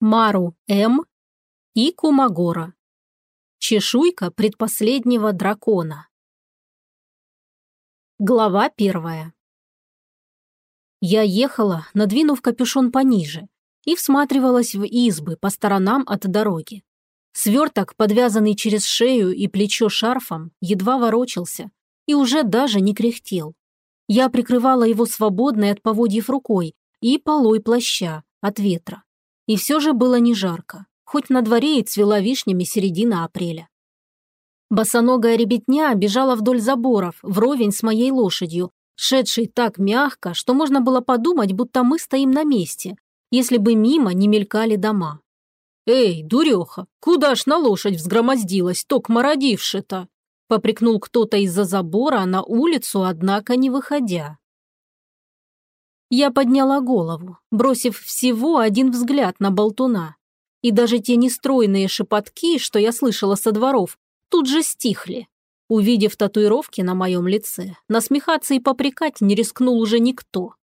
Мару М. и Кумагора. Чешуйка предпоследнего дракона. Глава первая. Я ехала, надвинув капюшон пониже, и всматривалась в избы по сторонам от дороги. Сверток, подвязанный через шею и плечо шарфом, едва ворочался и уже даже не кряхтел. Я прикрывала его свободной от поводьев рукой и полой плаща от ветра. И все же было не жарко, хоть на дворе и цвела вишнями середина апреля. Босоногая ребятня бежала вдоль заборов, вровень с моей лошадью, шедшей так мягко, что можно было подумать, будто мы стоим на месте, если бы мимо не мелькали дома. «Эй, дуреха, куда ж на лошадь взгромоздилась, ток мародивши-то?» попрекнул кто-то из-за забора на улицу, однако не выходя. Я подняла голову, бросив всего один взгляд на болтуна. И даже те нестройные шепотки, что я слышала со дворов, тут же стихли. Увидев татуировки на моем лице, насмехаться и попрекать не рискнул уже никто.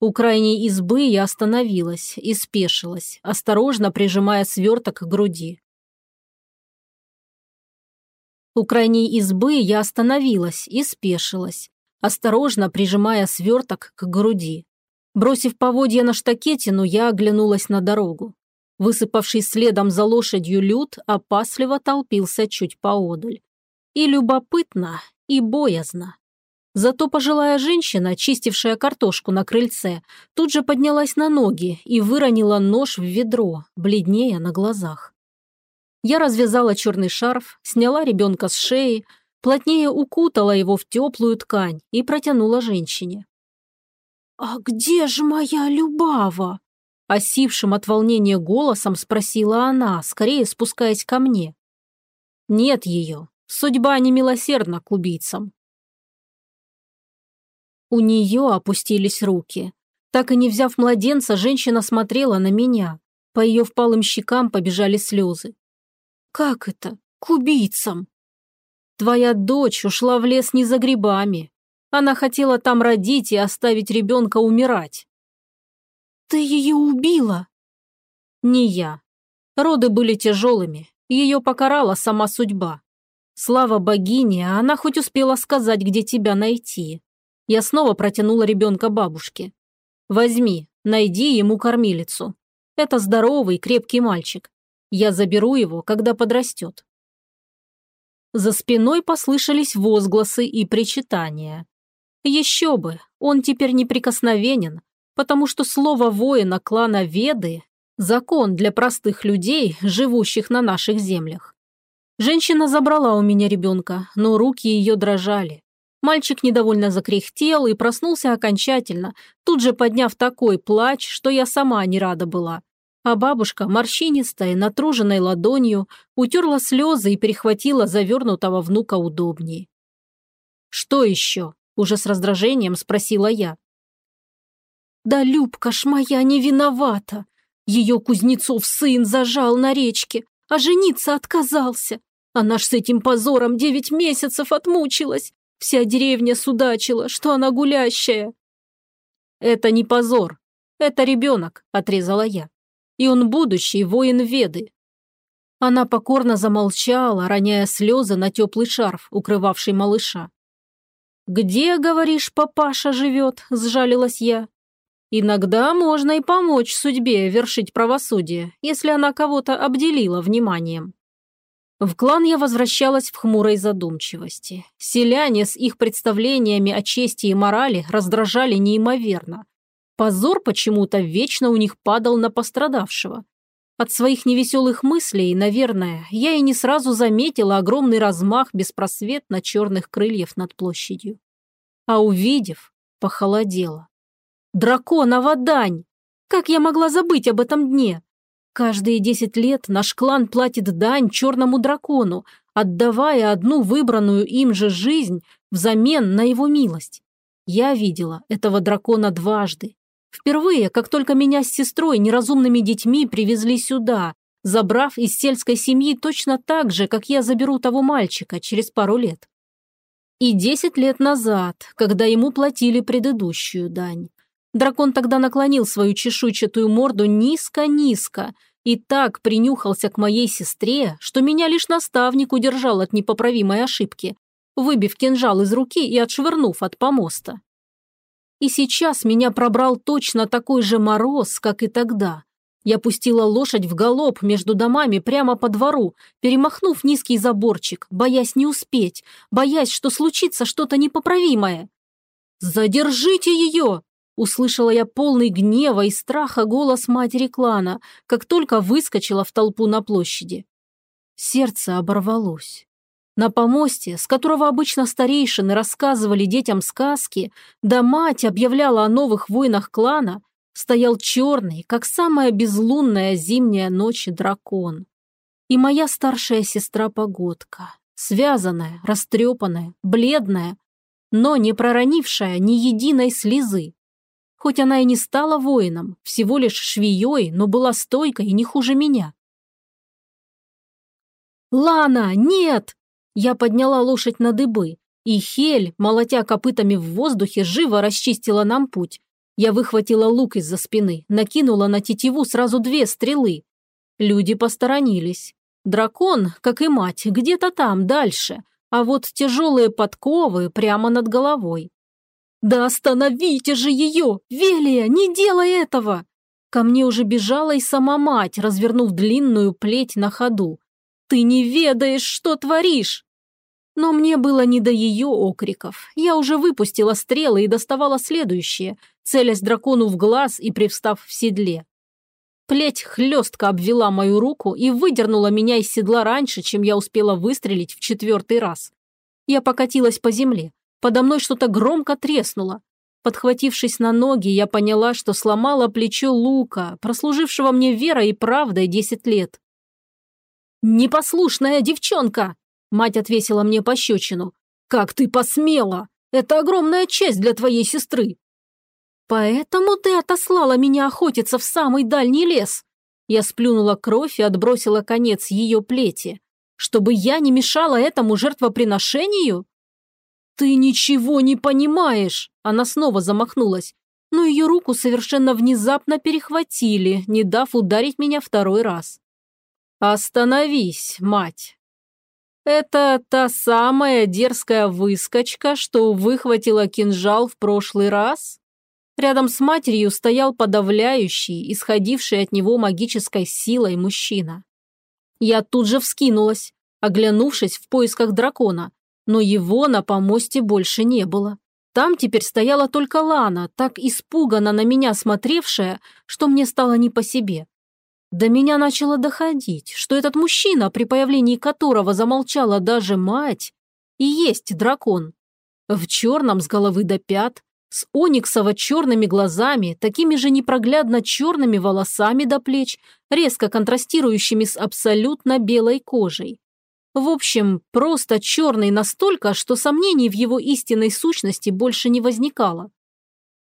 У крайней избы я остановилась и спешилась, осторожно прижимая сверток к груди. У крайней избы я остановилась и спешилась, осторожно прижимая сверток к груди. Бросив поводья на штакетину, я оглянулась на дорогу. Высыпавший следом за лошадью люд опасливо толпился чуть поодаль. И любопытно, и боязно. Зато пожилая женщина, чистившая картошку на крыльце, тут же поднялась на ноги и выронила нож в ведро, бледнее на глазах. Я развязала черный шарф, сняла ребенка с шеи, плотнее укутала его в теплую ткань и протянула женщине. «А где же моя Любава?» Осипшим от волнения голосом спросила она, скорее спускаясь ко мне. «Нет ее. Судьба немилосердна к убийцам. У нее опустились руки. Так и не взяв младенца, женщина смотрела на меня. По ее впалым щекам побежали слезы. «Как это? К убийцам?» «Твоя дочь ушла в лес не за грибами. Она хотела там родить и оставить ребенка умирать». «Ты ее убила?» «Не я. Роды были тяжелыми. Ее покарала сама судьба. Слава богине, она хоть успела сказать, где тебя найти. Я снова протянула ребенка бабушке. «Возьми, найди ему кормилицу. Это здоровый, крепкий мальчик. Я заберу его, когда подрастет». За спиной послышались возгласы и причитания. Еще бы, он теперь неприкосновенен, потому что слово воина клана Веды – закон для простых людей, живущих на наших землях. Женщина забрала у меня ребенка, но руки ее дрожали. Мальчик недовольно закряхтел и проснулся окончательно, тут же подняв такой плач, что я сама не рада была. А бабушка, морщинистая, натруженной ладонью, утерла слезы и перехватила завернутого внука удобнее. «Что еще?» – уже с раздражением спросила я. «Да Любка ж моя не виновата. Ее Кузнецов сын зажал на речке, а жениться отказался. Она ж с этим позором девять месяцев отмучилась. Вся деревня судачила, что она гулящая. Это не позор. Это ребенок, отрезала я. И он будущий воин Веды. Она покорно замолчала, роняя слезы на теплый шарф, укрывавший малыша. «Где, говоришь, папаша живет?» – сжалилась я. «Иногда можно и помочь судьбе вершить правосудие, если она кого-то обделила вниманием». В клан я возвращалась в хмурой задумчивости. Селяне с их представлениями о чести и морали раздражали неимоверно. Позор почему-то вечно у них падал на пострадавшего. От своих невеселых мыслей, наверное, я и не сразу заметила огромный размах беспросветно черных крыльев над площадью. А увидев, похолодела. «Драконова дань! Как я могла забыть об этом дне? Каждые десять лет наш клан платит дань черному дракону, отдавая одну выбранную им же жизнь взамен на его милость. Я видела этого дракона дважды. Впервые, как только меня с сестрой неразумными детьми привезли сюда, забрав из сельской семьи точно так же, как я заберу того мальчика через пару лет. И десять лет назад, когда ему платили предыдущую дань. Дракон тогда наклонил свою чешуйчатую морду низко-низко и так принюхался к моей сестре, что меня лишь наставник удержал от непоправимой ошибки, выбив кинжал из руки и отшвырнув от помоста. И сейчас меня пробрал точно такой же мороз, как и тогда. Я пустила лошадь в галоп между домами прямо по двору, перемахнув низкий заборчик, боясь не успеть, боясь, что случится что-то непоправимое. «Задержите ее!» Услышала я полный гнева и страха голос матери клана, как только выскочила в толпу на площади. Сердце оборвалось. На помосте, с которого обычно старейшины рассказывали детям сказки, да мать объявляла о новых войнах клана, стоял черный, как самая безлунная зимняя ночь дракон. И моя старшая сестра Погодка, связанная, растрепанная, бледная, но не проронившая ни единой слезы, Хоть она и не стала воином, всего лишь швеей, но была стойкой и не хуже меня. «Лана, нет!» Я подняла лошадь на дыбы, и Хель, молотя копытами в воздухе, живо расчистила нам путь. Я выхватила лук из-за спины, накинула на тетиву сразу две стрелы. Люди посторонились. Дракон, как и мать, где-то там, дальше, а вот тяжелые подковы прямо над головой. «Да остановите же ее! Велия, не делай этого!» Ко мне уже бежала и сама мать, развернув длинную плеть на ходу. «Ты не ведаешь, что творишь!» Но мне было не до ее окриков. Я уже выпустила стрелы и доставала следующее, целясь дракону в глаз и привстав в седле. Плеть хлестко обвела мою руку и выдернула меня из седла раньше, чем я успела выстрелить в четвертый раз. Я покатилась по земле. Подо мной что-то громко треснуло. Подхватившись на ноги, я поняла, что сломала плечо Лука, прослужившего мне верой и правдой десять лет. «Непослушная девчонка!» Мать отвесила мне пощечину. «Как ты посмела! Это огромная честь для твоей сестры!» «Поэтому ты отослала меня охотиться в самый дальний лес?» Я сплюнула кровь и отбросила конец ее плети. «Чтобы я не мешала этому жертвоприношению?» «Ты ничего не понимаешь!» Она снова замахнулась, но ее руку совершенно внезапно перехватили, не дав ударить меня второй раз. «Остановись, мать!» «Это та самая дерзкая выскочка, что выхватила кинжал в прошлый раз?» Рядом с матерью стоял подавляющий, исходивший от него магической силой мужчина. Я тут же вскинулась, оглянувшись в поисках дракона, но его на помосте больше не было. Там теперь стояла только Лана, так испуганно на меня смотревшая, что мне стало не по себе. До меня начало доходить, что этот мужчина, при появлении которого замолчала даже мать, и есть дракон. В черном с головы до пят, с ониксово-черными глазами, такими же непроглядно черными волосами до плеч, резко контрастирующими с абсолютно белой кожей. В общем, просто черный настолько, что сомнений в его истинной сущности больше не возникало.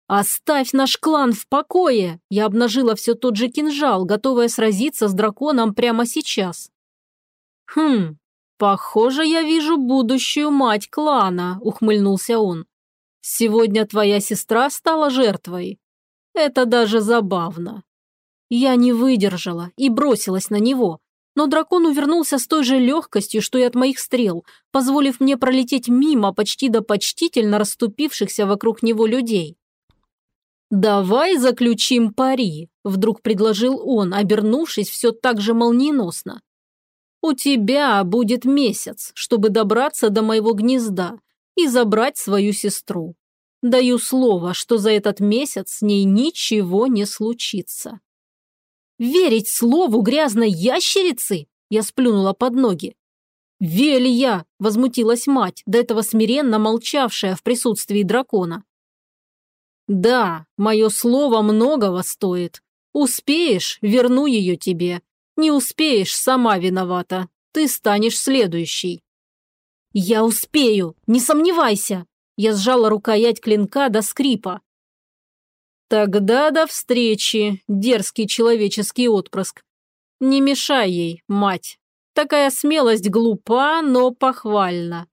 «Оставь наш клан в покое!» Я обнажила все тот же кинжал, готовая сразиться с драконом прямо сейчас. «Хм, похоже, я вижу будущую мать клана», — ухмыльнулся он. «Сегодня твоя сестра стала жертвой. Это даже забавно». Я не выдержала и бросилась на него, но дракон увернулся с той же легкостью, что и от моих стрел, позволив мне пролететь мимо почти до почтительно расступившихся вокруг него людей. «Давай заключим пари», – вдруг предложил он, обернувшись все так же молниеносно. «У тебя будет месяц, чтобы добраться до моего гнезда и забрать свою сестру. Даю слово, что за этот месяц с ней ничего не случится». Верить слову грязной ящерицы? Я сплюнула под ноги. «Велия!» – возмутилась мать, до этого смиренно молчавшая в присутствии дракона. «Да, мое слово многого стоит», Успеешь – верну ее тебе. Не успеешь – сама виновата. Ты станешь следующей». «Я успею, не сомневайся!» Я сжала рукоять клинка до скрипа. «Тогда до встречи, дерзкий человеческий отпрыск. Не мешай ей, мать. Такая смелость глупа, но похвальна».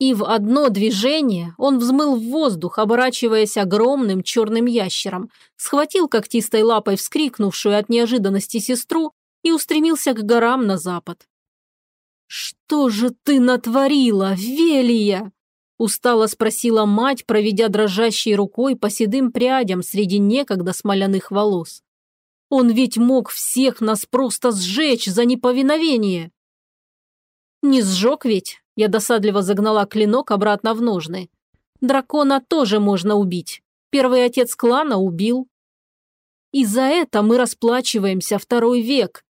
И в одно движение он взмыл в воздух, оборачиваясь огромным черным ящером, схватил когтистой лапой вскрикнувшую от неожиданности сестру и устремился к горам на запад. «Что же ты натворила, Велия?» Устало спросила мать, проведя дрожащей рукой по седым прядям среди некогда смоляных волос. «Он ведь мог всех нас просто сжечь за неповиновение!» «Не сжег ведь?» Я досадливо загнала клинок обратно в ножны. «Дракона тоже можно убить. Первый отец клана убил. И за это мы расплачиваемся второй век.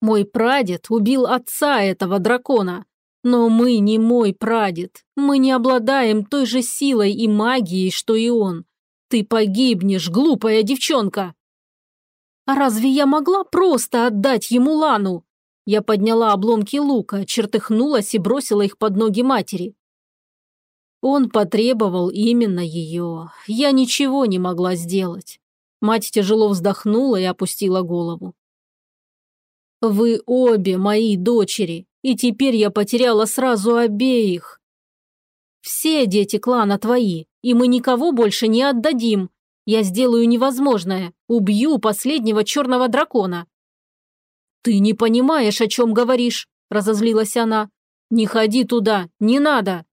Мой прадед убил отца этого дракона. Но мы не мой прадед. Мы не обладаем той же силой и магией, что и он. Ты погибнешь, глупая девчонка. А разве я могла просто отдать ему лану? Я подняла обломки лука, чертыхнулась и бросила их под ноги матери. Он потребовал именно ее. Я ничего не могла сделать. Мать тяжело вздохнула и опустила голову. «Вы обе мои дочери, и теперь я потеряла сразу обеих. Все дети клана твои, и мы никого больше не отдадим. Я сделаю невозможное, убью последнего черного дракона. «Ты не понимаешь, о чем говоришь», – разозлилась она. «Не ходи туда, не надо».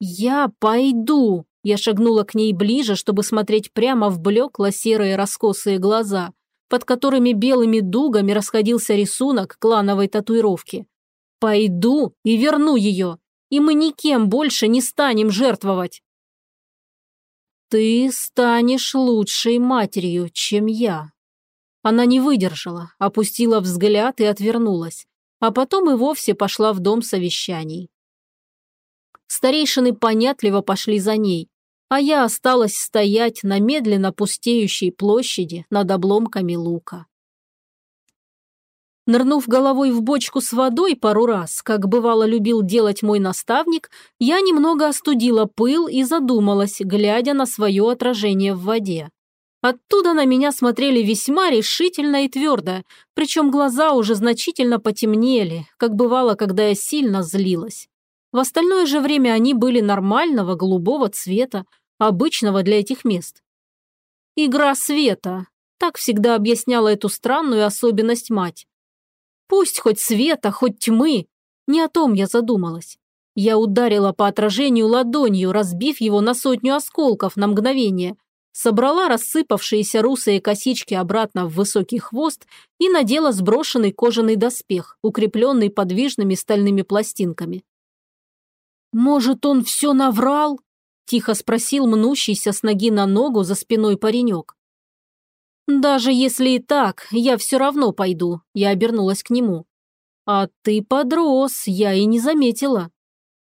«Я пойду», – я шагнула к ней ближе, чтобы смотреть прямо в блекло-серые раскосые глаза, под которыми белыми дугами расходился рисунок клановой татуировки. «Пойду и верну ее, и мы никем больше не станем жертвовать». «Ты станешь лучшей матерью, чем я», она не выдержала, опустила взгляд и отвернулась, а потом и вовсе пошла в дом совещаний. Старейшины понятливо пошли за ней, а я осталась стоять на медленно пустеющей площади над обломками лука. Нырнув головой в бочку с водой пару раз, как бывало любил делать мой наставник, я немного остудила пыл и задумалась, глядя на свое отражение в воде. Оттуда на меня смотрели весьма решительно и твердо, причем глаза уже значительно потемнели, как бывало, когда я сильно злилась. В остальное же время они были нормального голубого цвета, обычного для этих мест. «Игра света», так всегда объясняла эту странную особенность мать. Пусть хоть света, хоть тьмы, не о том я задумалась. Я ударила по отражению ладонью, разбив его на сотню осколков на мгновение, собрала рассыпавшиеся русые косички обратно в высокий хвост и надела сброшенный кожаный доспех, укрепленный подвижными стальными пластинками. «Может, он все наврал?» – тихо спросил мнущийся с ноги на ногу за спиной паренек. «Даже если и так, я все равно пойду», – я обернулась к нему. «А ты подрос, я и не заметила».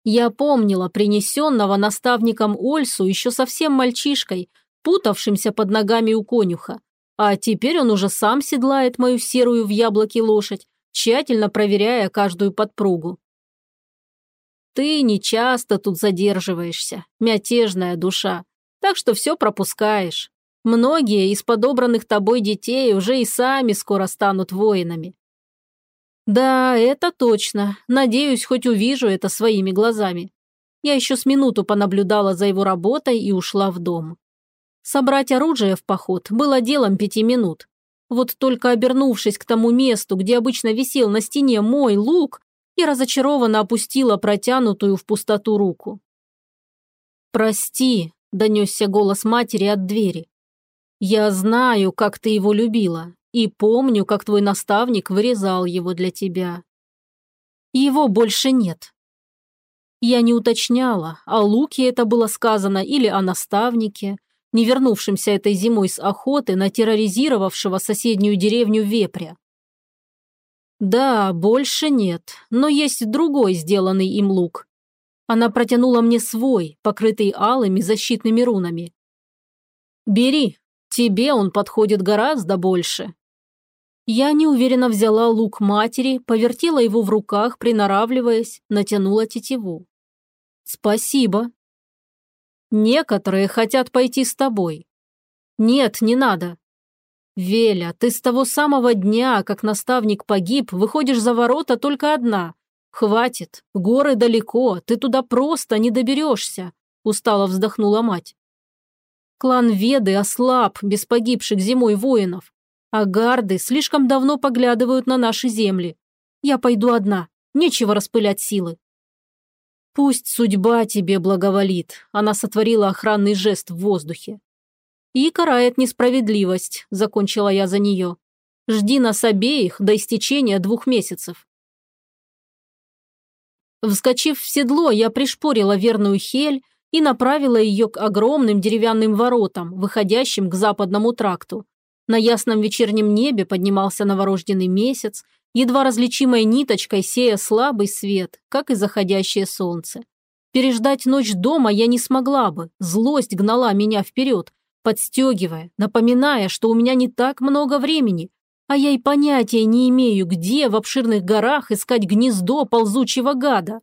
Я помнила принесенного наставником Ольсу еще совсем мальчишкой, путавшимся под ногами у конюха. А теперь он уже сам седлает мою серую в яблоке лошадь, тщательно проверяя каждую подпругу. Ты не часто тут задерживаешься, мятежная душа, так что все пропускаешь. Многие из подобранных тобой детей уже и сами скоро станут воинами. Да, это точно. Надеюсь, хоть увижу это своими глазами. Я еще с минуту понаблюдала за его работой и ушла в дом. Собрать оружие в поход было делом пяти минут. Вот только обернувшись к тому месту, где обычно висел на стене мой лук, я разочарованно опустила протянутую в пустоту руку. «Прости», – донесся голос матери от двери. «Я знаю, как ты его любила, и помню, как твой наставник вырезал его для тебя. Его больше нет». Я не уточняла, о луке это было сказано или о наставнике, не вернувшимся этой зимой с охоты на терроризировавшего соседнюю деревню вепря. Да, больше нет, но есть другой сделанный им лук. Она протянула мне свой, покрытый алыми защитными рунами. «Бери, Тебе он подходит гораздо больше. Я неуверенно взяла лук матери, повертела его в руках, приноравливаясь, натянула тетиву. Спасибо. Некоторые хотят пойти с тобой. Нет, не надо. Веля, ты с того самого дня, как наставник погиб, выходишь за ворота только одна. Хватит, горы далеко, ты туда просто не доберешься, устало вздохнула мать. Клан Веды ослаб без погибших зимой воинов, а гарды слишком давно поглядывают на наши земли. Я пойду одна, нечего распылять силы. Пусть судьба тебе благоволит, она сотворила охранный жест в воздухе. И карает несправедливость, закончила я за нее. Жди нас обеих до истечения двух месяцев. Вскочив в седло, я пришпорила верную Хель и направила ее к огромным деревянным воротам, выходящим к западному тракту. На ясном вечернем небе поднимался новорожденный месяц, едва различимой ниточкой сея слабый свет, как и заходящее солнце. Переждать ночь дома я не смогла бы, злость гнала меня вперед, подстегивая, напоминая, что у меня не так много времени, а я и понятия не имею, где в обширных горах искать гнездо ползучего гада.